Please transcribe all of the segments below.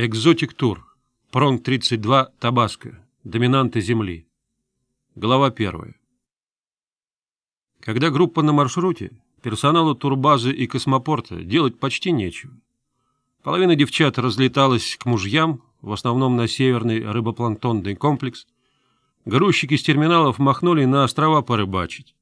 Экзотик тур. Пронг 32. Табаско. Доминанты земли. Глава 1. Когда группа на маршруте, персоналу турбазы и космопорта делать почти нечего. Половина девчат разлеталась к мужьям, в основном на северный рыбопланктонный комплекс. Грузчики с терминалов махнули на острова порыбачить.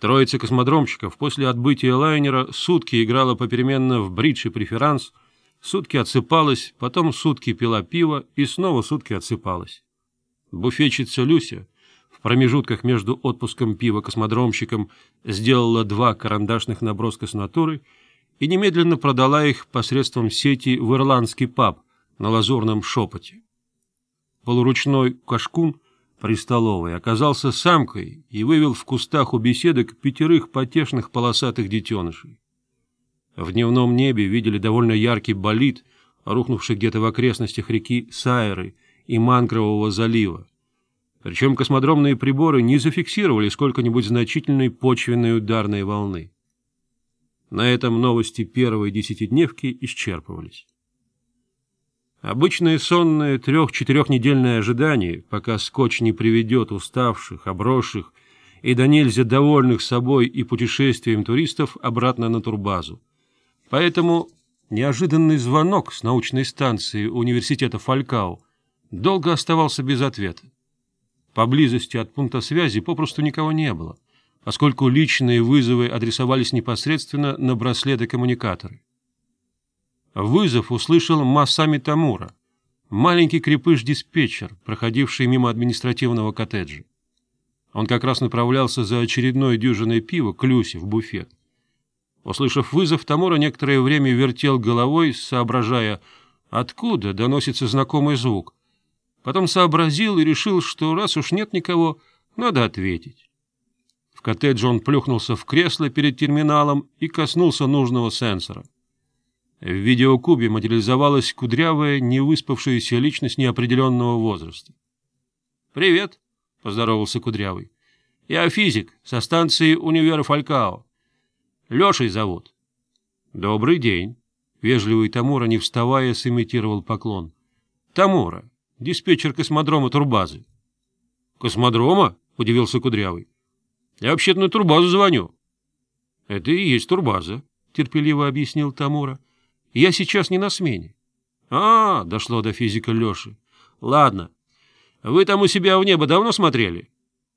Троица космодромщиков после отбытия лайнера сутки играла попеременно в бридж и преферанс – сутки отсыпалась, потом сутки пила пиво и снова сутки отсыпалась. Буфетчица Люся в промежутках между отпуском пива космодромщиком сделала два карандашных наброска с натуры и немедленно продала их посредством сети в ирландский паб на лазурном шепоте. Полуручной кашкун при столовой оказался самкой и вывел в кустах у беседок пятерых потешных полосатых детенышей. В дневном небе видели довольно яркий болид, рухнувший где-то в окрестностях реки Сайры и Мангрового залива. Причем космодромные приборы не зафиксировали сколько-нибудь значительной почвенной ударной волны. На этом новости первой десятидневки исчерпывались. Обычное сонное трех-четырехнедельное ожидание, пока скотч не приведет уставших, обросших и до нельзя довольных собой и путешествием туристов обратно на турбазу. Поэтому неожиданный звонок с научной станции университета Фалькау долго оставался без ответа. Поблизости от пункта связи попросту никого не было, поскольку личные вызовы адресовались непосредственно на браслеты-коммуникаторы. Вызов услышал Масами Тамура, маленький крепыш-диспетчер, проходивший мимо административного коттеджа. Он как раз направлялся за очередной дюжиной пива к Люсе в буфет. Услышав вызов, Тамора, некоторое время вертел головой, соображая, откуда доносится знакомый звук. Потом сообразил и решил, что раз уж нет никого, надо ответить. В коттедже он плюхнулся в кресло перед терминалом и коснулся нужного сенсора. В видеокубе материализовалась кудрявая, невыспавшаяся личность неопределенного возраста. «Привет», — поздоровался Кудрявый. «Я физик со станции Универа Фалькао. Лешей зовут. — Добрый день. Вежливый Тамура, не вставая, сымитировал поклон. — Тамура, диспетчер космодрома Турбазы. — Космодрома? — удивился Кудрявый. — Я вообще-то на Турбазу звоню. — Это и есть Турбаза, — терпеливо объяснил Тамура. — Я сейчас не на смене. — А, — дошло до физика Леши. — Ладно. Вы там у себя в небо давно смотрели?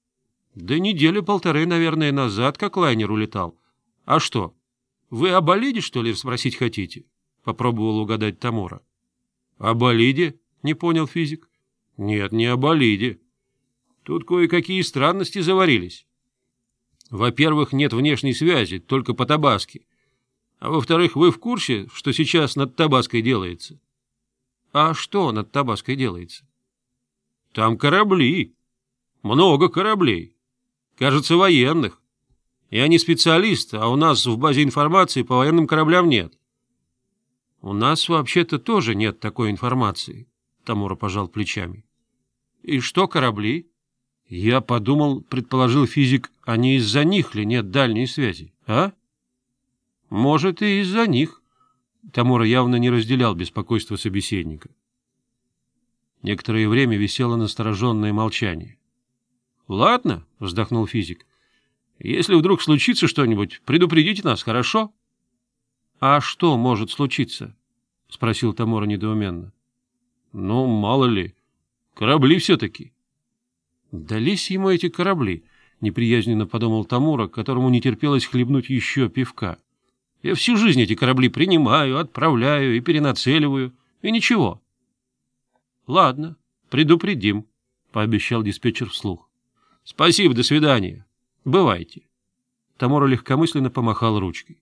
— Да недели полторы, наверное, назад, как лайнер улетал. А что, вы о болиде, что ли, спросить хотите? Попробовал угадать Тамора. О болиде? Не понял физик. Нет, не о болиде. Тут кое-какие странности заварились. Во-первых, нет внешней связи, только по Табаске. А во-вторых, вы в курсе, что сейчас над Табаской делается? А что над Табаской делается? Там корабли. Много кораблей. Кажется, военных. Я не специалист, а у нас в базе информации по военным кораблям нет. — У нас вообще-то тоже нет такой информации, — Тамура пожал плечами. — И что корабли? — Я подумал, предположил физик, а не из-за них ли нет дальней связи, а? — Может, и из-за них. Тамура явно не разделял беспокойство собеседника. Некоторое время висело настороженное молчание. — Ладно, — вздохнул физик, если вдруг случится что-нибудь, предупредите нас, хорошо? — А что может случиться? — спросил Тамора недоуменно. — Ну, мало ли. Корабли все-таки. — Дались ему эти корабли, — неприязненно подумал Тамура, которому не терпелось хлебнуть еще пивка. — Я всю жизнь эти корабли принимаю, отправляю и перенацеливаю, и ничего. — Ладно, предупредим, — пообещал диспетчер вслух. — Спасибо, до свидания. — Бывайте. Тамора легкомысленно помахал ручкой.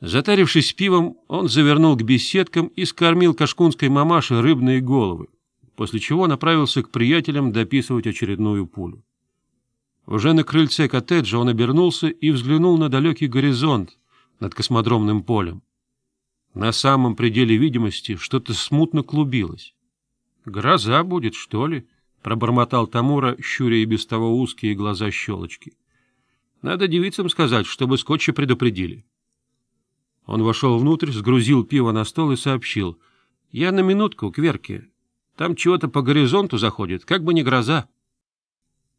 Затарившись пивом, он завернул к беседкам и скормил кашкунской мамаше рыбные головы, после чего направился к приятелям дописывать очередную пулю. Уже на крыльце коттеджа он обернулся и взглянул на далекий горизонт над космодромным полем. На самом пределе видимости что-то смутно клубилось. «Гроза будет, что ли?» — пробормотал Тамура, щуря и без того узкие глаза щелочки. — Надо девицам сказать, чтобы скотча предупредили. Он вошел внутрь, сгрузил пиво на стол и сообщил. — Я на минутку к Верке. Там чего-то по горизонту заходит, как бы не гроза.